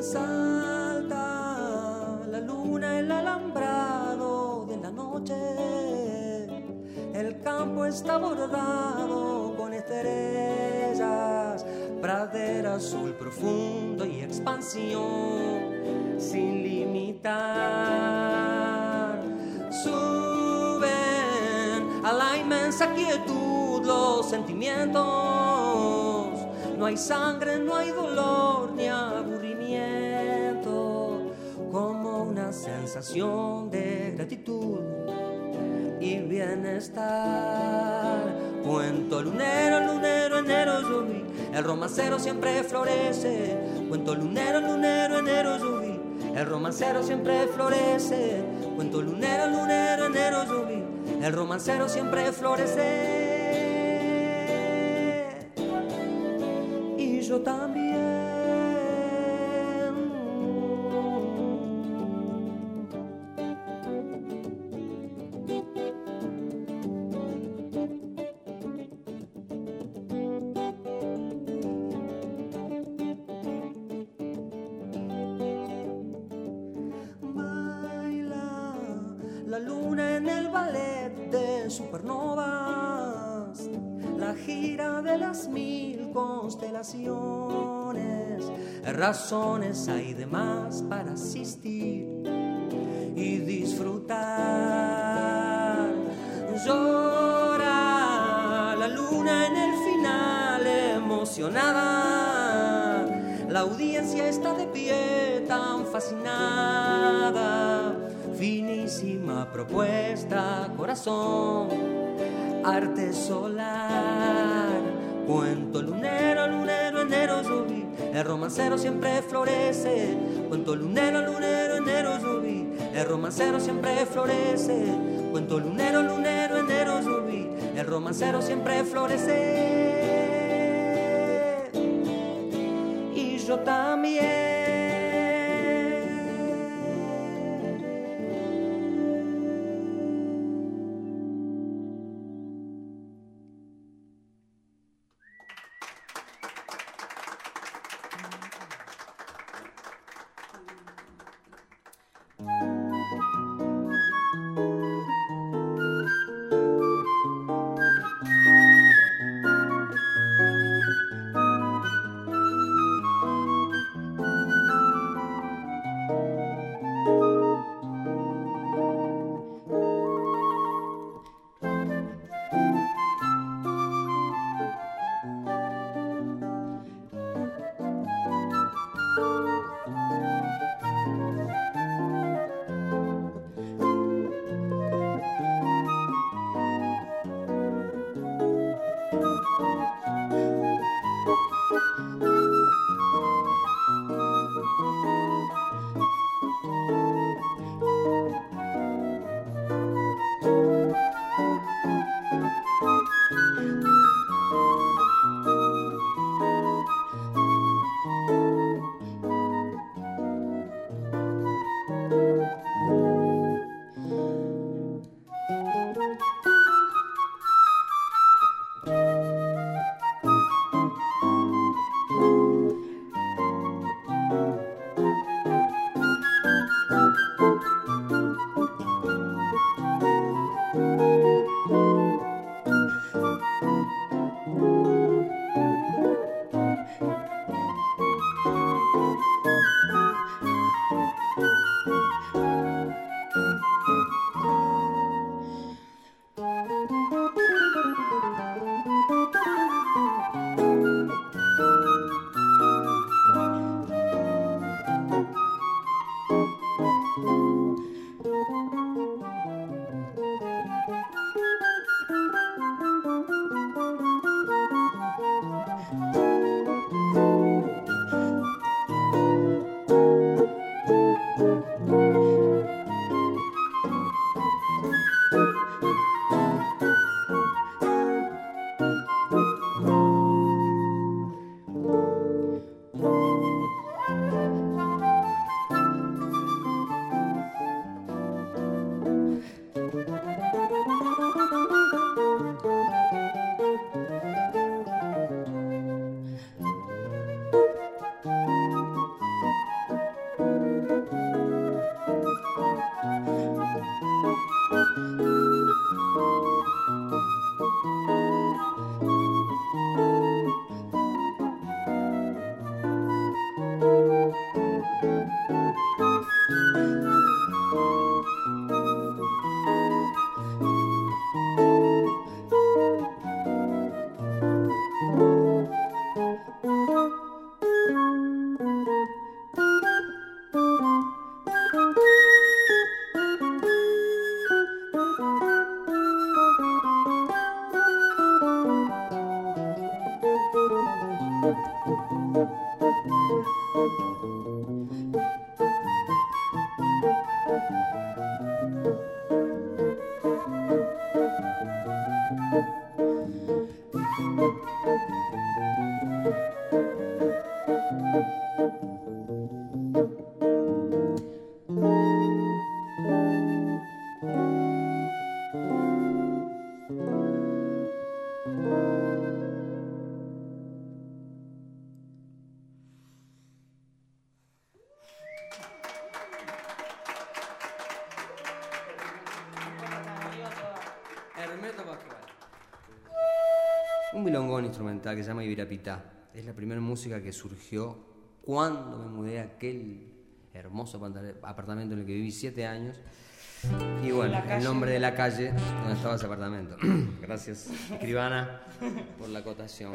Salta la luna el alambrado de la noche. El campo está bordado con estrellas, pradera azul profundo y expansión inmensa quietud los sentimientos. No hay sangre, no hay dolor ni aburrimiento, como una sensación de gratitud y bienestar. Cuento lunero, lunero, enero lluví, el romancero siempre florece. Cuento lunero, lunero, enero lluví, el romancero siempre florece. Cuento lunero, lunero, el romancero siempre florece. Y yo también. Baila la luna en el ballet de supernovas, la gira de las mil constelaciones, razones hay de más para asistir y disfrutar. Llora la luna en el final emocionada. La audiencia está de pie tan fascinada. Finísima propuesta, corazón, arte solar. Cuento lunero, lunero, enero lluví. El romancero siempre florece. Cuento lunero, lunero, enero lluví. El romancero siempre florece. Cuento lunero, lunero, enero lluví. El romancero siempre florece. Y yo también. Thank you. Que se llama Ibirapitá. Es la primera música que surgió cuando me mudé a aquel hermoso apartamento en el que viví siete años. Y bueno, el nombre de la calle donde estaba ese apartamento. Gracias, escribana, por la acotación.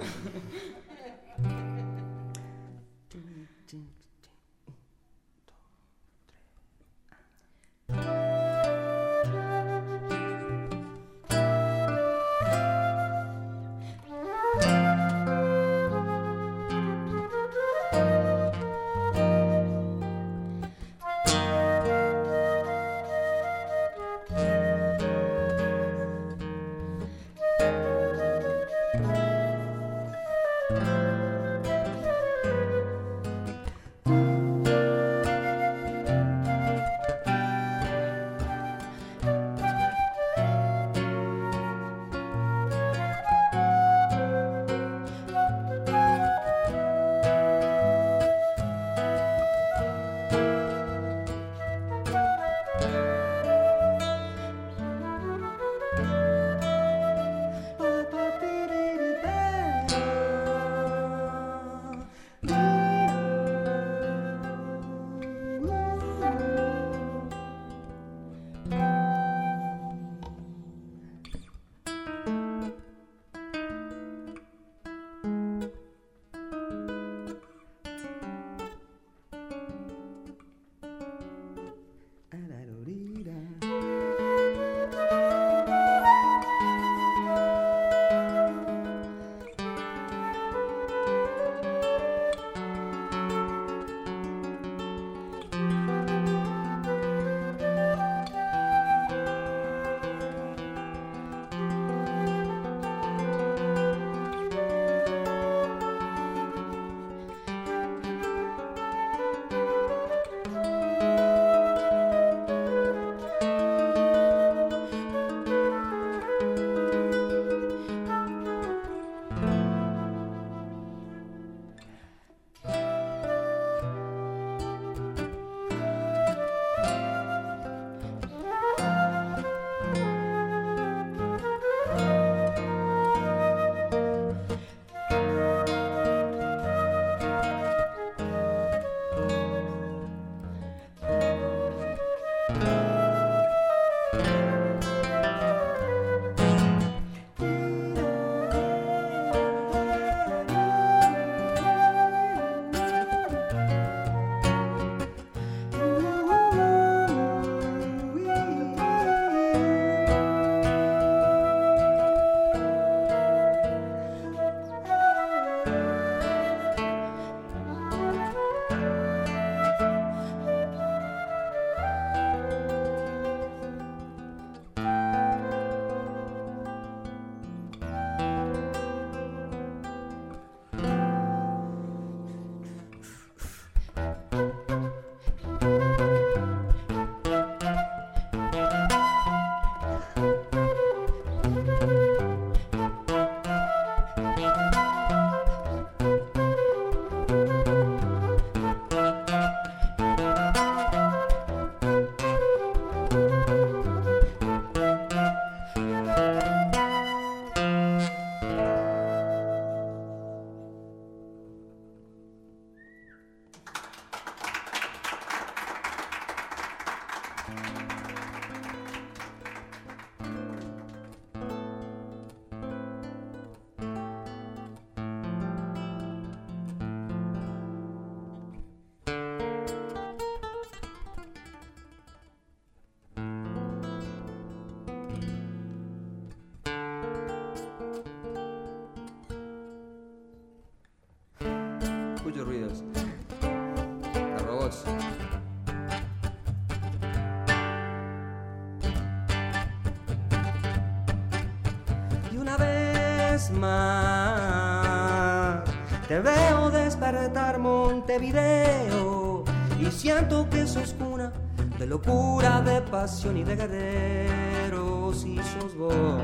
Te veo despertar Montevideo y siento que sos cuna de locura, de pasión y de guerreros y sos vos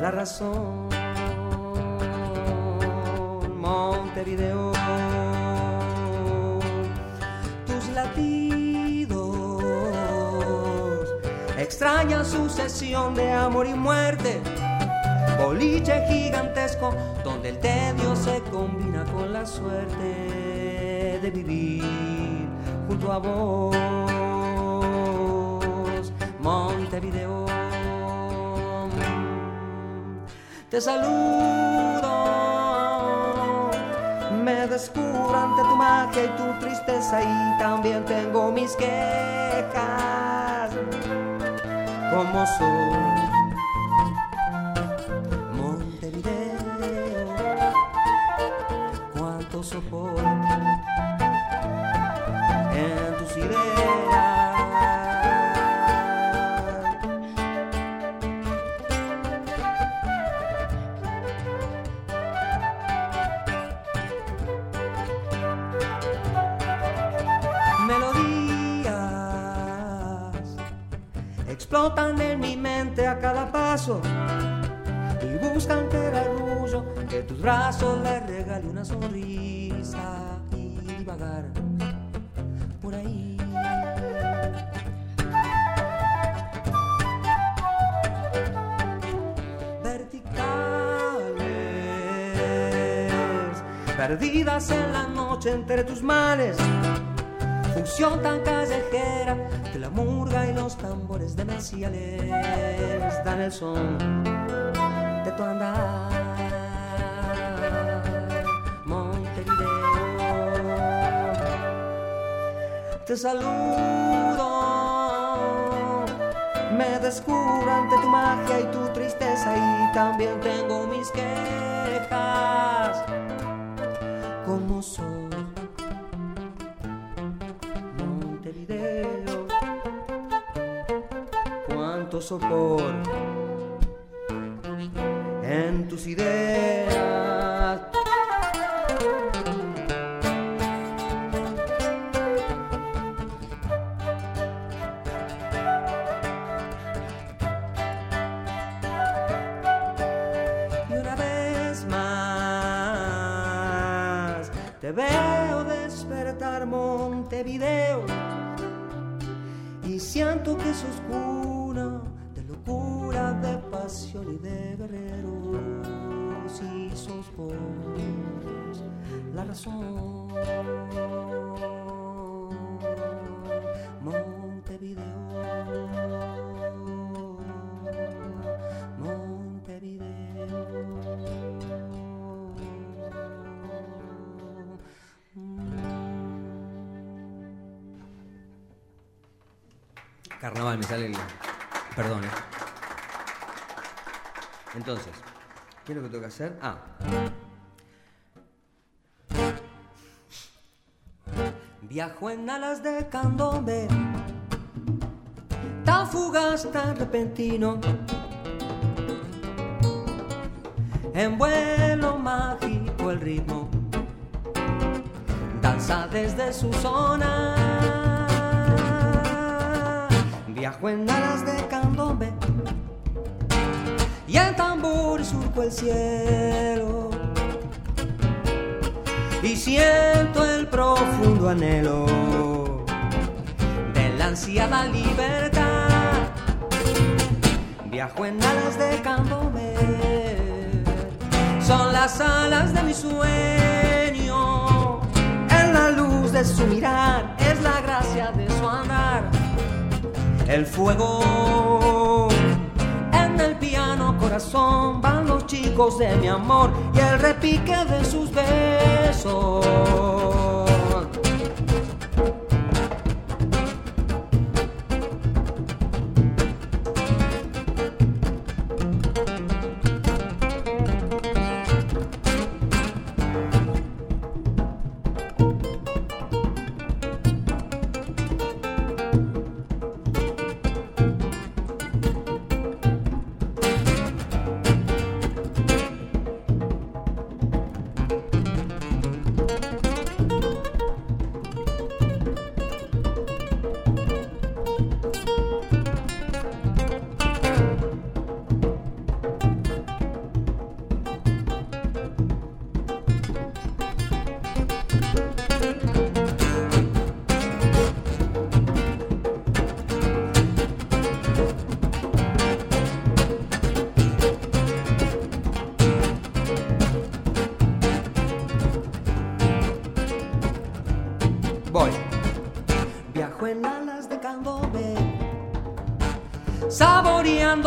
la razón. Montevideo, tus latidos, extraña sucesión de amor y muerte. Boliche gigantesco donde el tedio se combina con la suerte de vivir junto a vos, Montevideo. Te saludo, descubro ante tu magia y tu tristeza y también tengo mis quejas. Como soy que de tus brazos le regale una sonrisa y divagar por ahí. Verticales, perdidas en la noche entre tus males función tan callejera que la murga y los tambores demenciales dan el son andar. Montevideo, te saludo, me descubro ante tu magia y tu tristeza y también tengo mis quejas. Como soy sopor en tus ideas. Y una vez más te veo despertar Montevideo y siento que sos cuna de pasión y de guerreros la razón. Montevideo, Montevideo. Carnaval, me sale el... Perdón, eh. Entonces, ¿qué es lo que tengo que hacer? Ah. Viajo en alas de candombe, tan fugaz, tan repentino, en vuelo mágico el ritmo, danza desde su zona. Viajo en alas de candombe y el tambor surco el cielo y siento el profundo anhelo de la ansiada libertad. Viajo en alas de candombe, son las alas de mi sueño. En la luz de su mirar es la gracia de su andar. El fuego corazón van los chicos de mi amor y el repique de sus besos.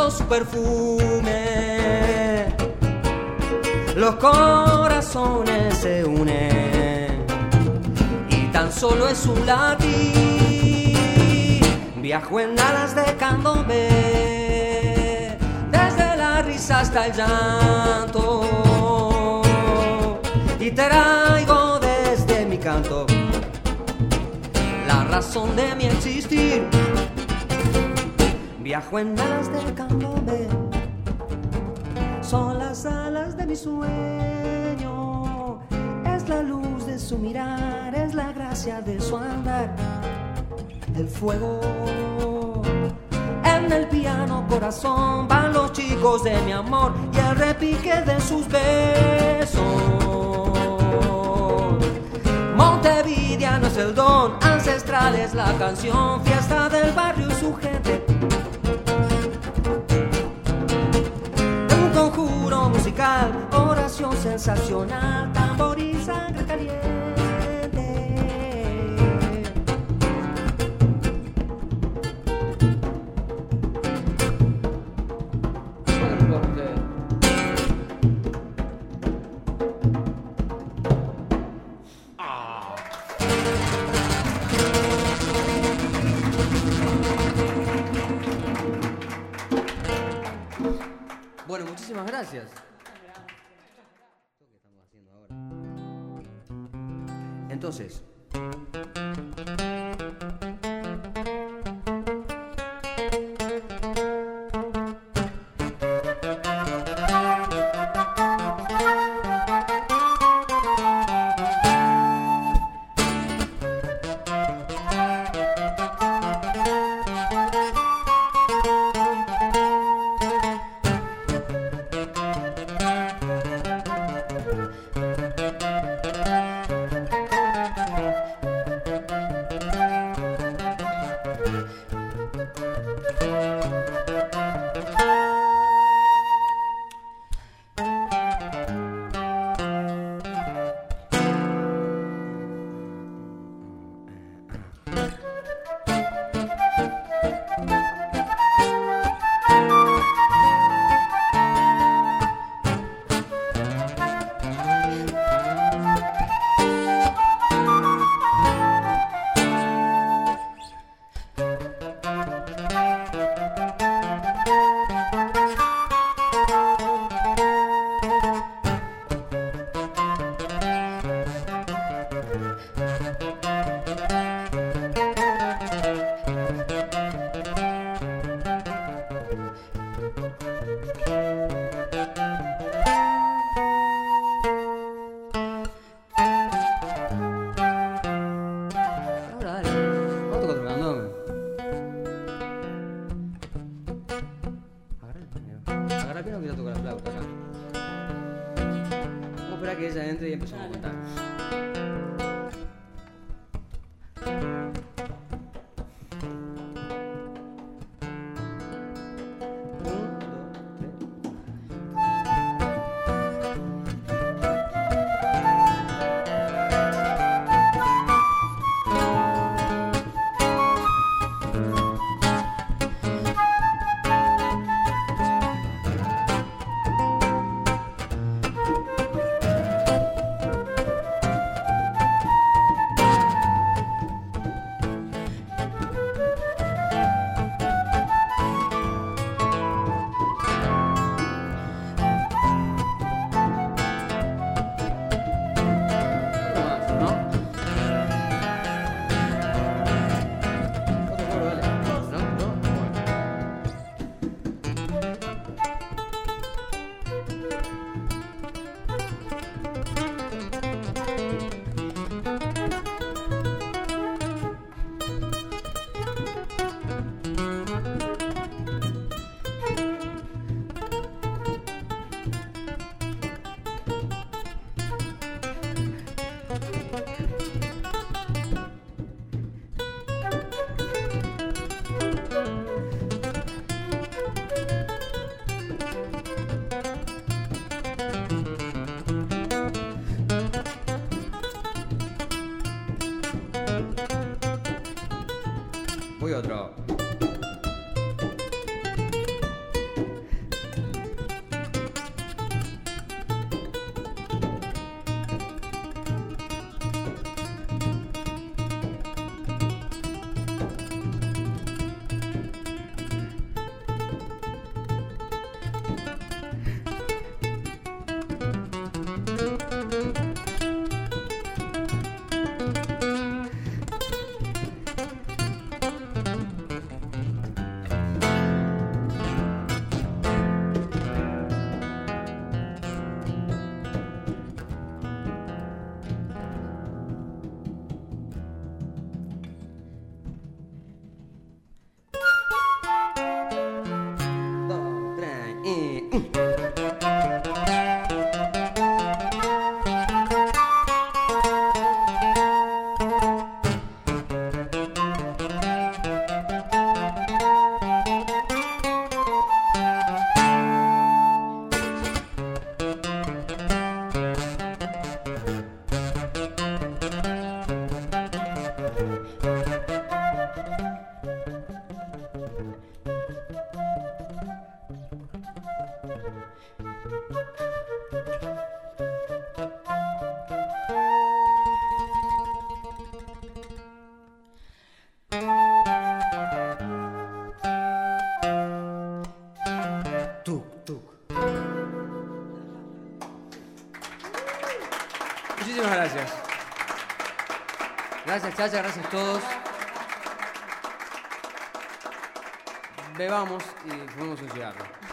Saboreando su perfume. Los corazones se unen y tan solo es un latir. Viajo en alas de candombe, desde la risa hasta el llanto. Y traigo desde mi canto razón de mi existir. Viajo en alas del candombe, son las alas de mi sueño. Es la luz de su mirar, es la gracia de su andar, del fuego. En el piano corazón van los chicos de mi amor y el repique de sus besos. Montevideo no es el don, ancestral es la canción, fiesta del barrio y su gente. Sensacional, tambor y sangre caliente. Sarabia no quería tocar la flauta. Vamos a esperar que ella entre y empezamos a cantar. Muchísimas gracias. Gracias, Chacha, gracias a todos. Bebamos y fumemos un.